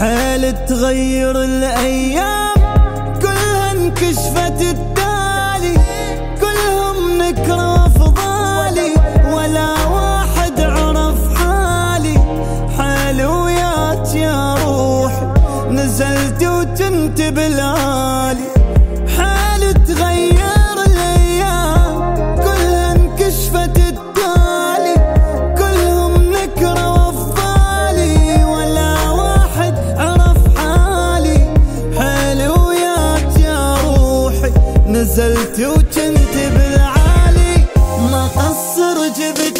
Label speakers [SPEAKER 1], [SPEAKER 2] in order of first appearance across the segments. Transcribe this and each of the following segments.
[SPEAKER 1] حيل تغير الأيام. كلها انكشفت التالي. كلهم نكرة فضالي. ولا واحد عرف حالي. حال وياك يا روح نزلت وكنت بالالي نزلت وكنت بالعالي ما قصر جبت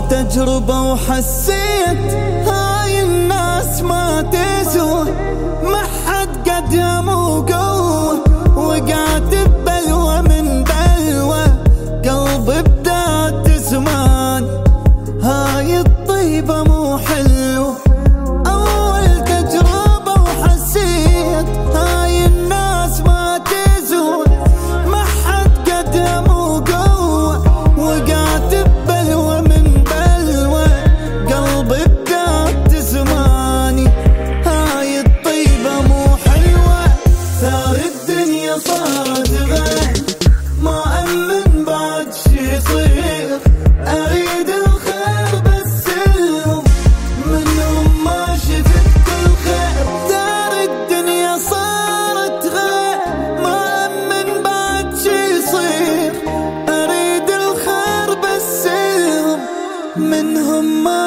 [SPEAKER 1] التجربة وحسيت هاي الناس ما تسوى ما حد قد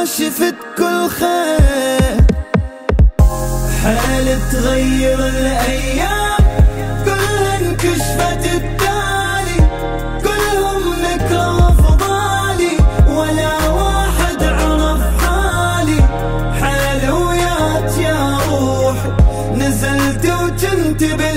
[SPEAKER 1] شفت كل خير. حالة تغير الأيام. كلها انكشفت التالي. كلهم نكرة فضالي ولا واحد عرف حالي. حالويات يا روحي نزلت وجنت بي